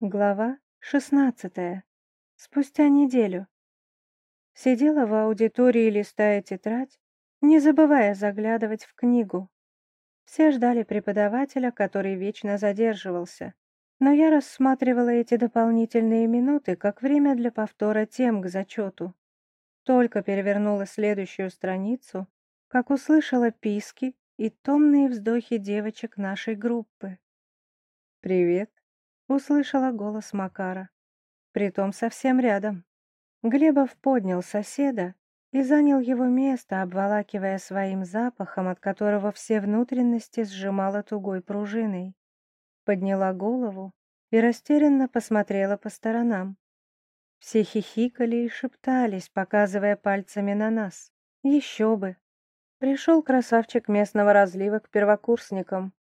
Глава шестнадцатая. Спустя неделю. Сидела в аудитории, листая тетрадь, не забывая заглядывать в книгу. Все ждали преподавателя, который вечно задерживался. Но я рассматривала эти дополнительные минуты как время для повтора тем к зачету. Только перевернула следующую страницу, как услышала писки и томные вздохи девочек нашей группы. «Привет», Услышала голос Макара. Притом совсем рядом. Глебов поднял соседа и занял его место, обволакивая своим запахом, от которого все внутренности сжимала тугой пружиной. Подняла голову и растерянно посмотрела по сторонам. Все хихикали и шептались, показывая пальцами на нас. Еще бы. Пришел красавчик местного разлива к первокурсникам.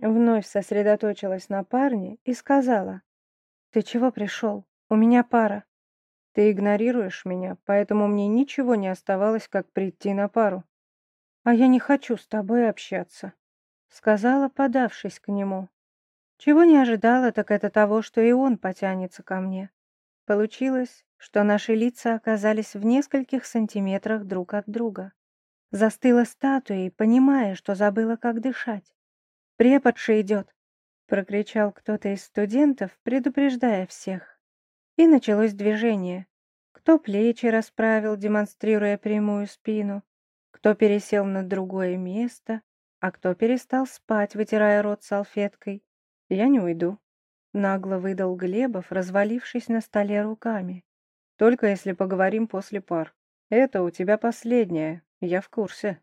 Вновь сосредоточилась на парне и сказала. «Ты чего пришел? У меня пара». «Ты игнорируешь меня, поэтому мне ничего не оставалось, как прийти на пару». «А я не хочу с тобой общаться», — сказала, подавшись к нему. Чего не ожидала, так это того, что и он потянется ко мне. Получилось, что наши лица оказались в нескольких сантиметрах друг от друга. Застыла статуей, понимая, что забыла, как дышать. «Преподша идет!» — прокричал кто-то из студентов, предупреждая всех. И началось движение. Кто плечи расправил, демонстрируя прямую спину, кто пересел на другое место, а кто перестал спать, вытирая рот салфеткой. «Я не уйду», — нагло выдал Глебов, развалившись на столе руками. «Только если поговорим после пар. Это у тебя последнее, я в курсе».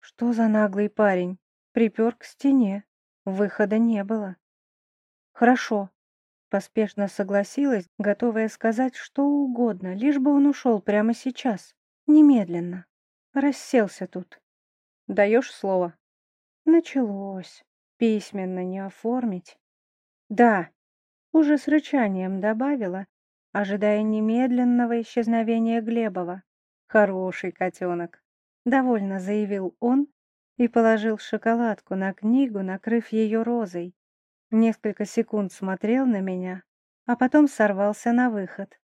«Что за наглый парень?» Припер к стене. Выхода не было. «Хорошо», — поспешно согласилась, готовая сказать что угодно, лишь бы он ушел прямо сейчас, немедленно. Расселся тут. «Даешь слово?» Началось. Письменно не оформить. «Да», — уже с рычанием добавила, ожидая немедленного исчезновения Глебова. «Хороший котенок», — довольно заявил он, и положил шоколадку на книгу, накрыв ее розой. Несколько секунд смотрел на меня, а потом сорвался на выход.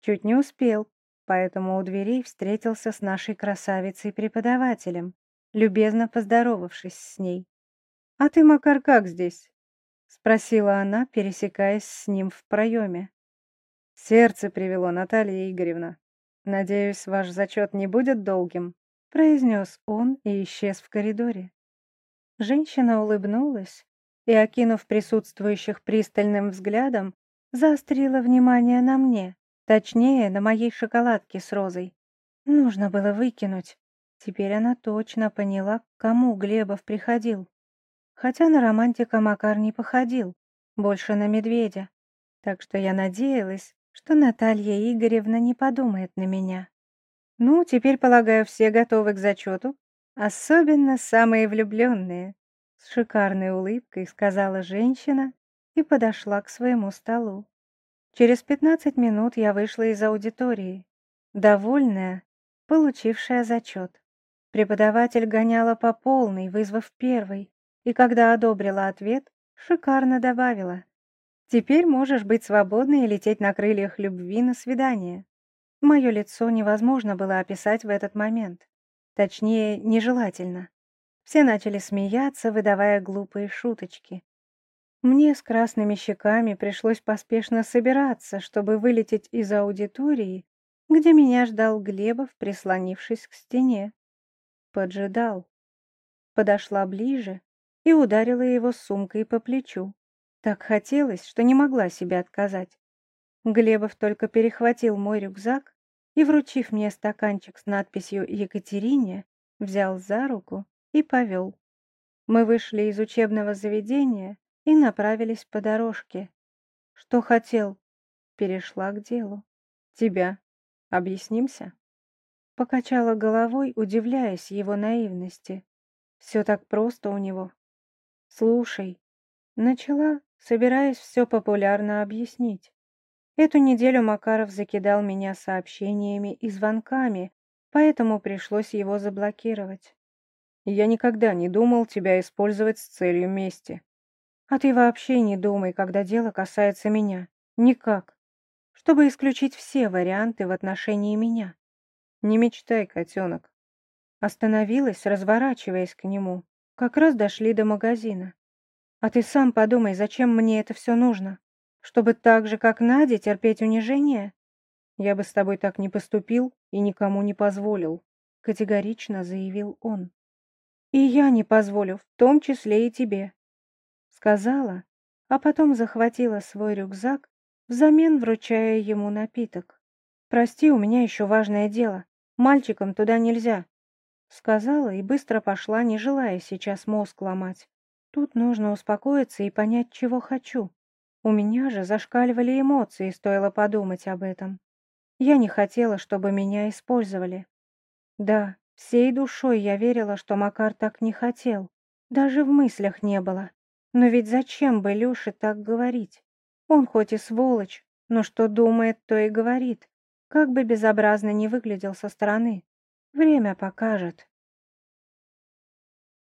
Чуть не успел, поэтому у дверей встретился с нашей красавицей-преподавателем, любезно поздоровавшись с ней. «А ты, Макар, как здесь?» — спросила она, пересекаясь с ним в проеме. «Сердце привело, Наталья Игоревна. Надеюсь, ваш зачет не будет долгим?» Произнес он и исчез в коридоре. Женщина улыбнулась и, окинув присутствующих пристальным взглядом, заострила внимание на мне, точнее, на моей шоколадке с розой. Нужно было выкинуть. Теперь она точно поняла, к кому Глебов приходил. Хотя на романтика Макар не походил, больше на медведя. Так что я надеялась, что Наталья Игоревна не подумает на меня. Ну, теперь, полагаю, все готовы к зачету, особенно самые влюбленные. С шикарной улыбкой сказала женщина и подошла к своему столу. Через пятнадцать минут я вышла из аудитории, довольная, получившая зачет. Преподаватель гоняла по полной, вызвав первый, и когда одобрила ответ, шикарно добавила. «Теперь можешь быть свободной и лететь на крыльях любви на свидание». Мое лицо невозможно было описать в этот момент. Точнее, нежелательно. Все начали смеяться, выдавая глупые шуточки. Мне с красными щеками пришлось поспешно собираться, чтобы вылететь из аудитории, где меня ждал Глебов, прислонившись к стене. Поджидал. Подошла ближе и ударила его сумкой по плечу. Так хотелось, что не могла себе отказать. Глебов только перехватил мой рюкзак и, вручив мне стаканчик с надписью «Екатерине», взял за руку и повел. Мы вышли из учебного заведения и направились по дорожке. Что хотел? Перешла к делу. Тебя. Объяснимся? Покачала головой, удивляясь его наивности. Все так просто у него. Слушай. Начала, собираясь все популярно объяснить. Эту неделю Макаров закидал меня сообщениями и звонками, поэтому пришлось его заблокировать. Я никогда не думал тебя использовать с целью мести. А ты вообще не думай, когда дело касается меня. Никак. Чтобы исключить все варианты в отношении меня. Не мечтай, котенок. Остановилась, разворачиваясь к нему. Как раз дошли до магазина. А ты сам подумай, зачем мне это все нужно? Чтобы так же, как Надя, терпеть унижение? Я бы с тобой так не поступил и никому не позволил, категорично заявил он. И я не позволю, в том числе и тебе сказала, а потом захватила свой рюкзак, взамен вручая ему напиток. «Прости, у меня еще важное дело. Мальчикам туда нельзя», — сказала и быстро пошла, не желая сейчас мозг ломать. Тут нужно успокоиться и понять, чего хочу. У меня же зашкаливали эмоции, стоило подумать об этом. Я не хотела, чтобы меня использовали. Да, всей душой я верила, что Макар так не хотел. Даже в мыслях не было. Но ведь зачем бы Люше так говорить? Он хоть и сволочь, но что думает, то и говорит. Как бы безобразно не выглядел со стороны. Время покажет.